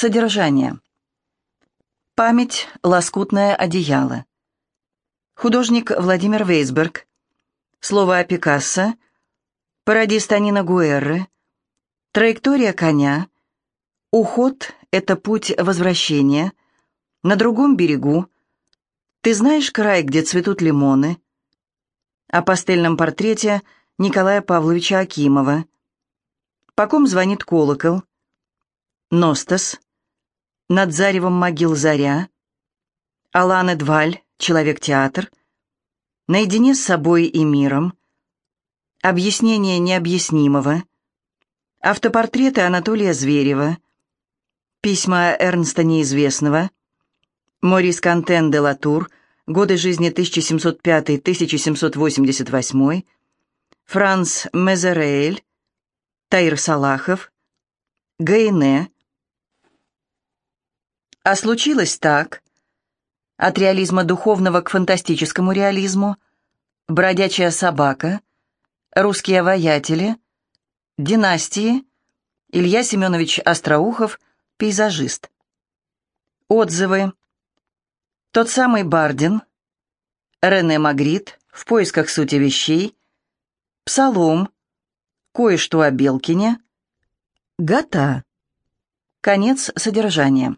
Содержание. Память – лоскутное одеяло. Художник Владимир Вейсберг. Слово о Пикассо. Пародист Анина Гуэрры. Траектория коня. Уход – это путь возвращения. На другом берегу. Ты знаешь край, где цветут лимоны? О пастельном портрете Николая Павловича Акимова. По ком звонит колокол? Ностас. Над заревом могил заря. Алан Эдваль, Человек-театр. Наедине с собой и миром. Объяснение необъяснимого. Автопортреты Анатолия Зверева. Письма Эрнста Неизвестного. Морис Кантен де Латур. Годы жизни 1705-1788. Франц Мезереэль. Таир Салахов. Гайне. А случилось так. От реализма духовного к фантастическому реализму. Бродячая собака. Русские воятели. Династии. Илья Семенович Остроухов, пейзажист. Отзывы. Тот самый Бардин. Рене Магрит. В поисках сути вещей. Псалом. Кое-что о Белкине. Гата. Конец содержания.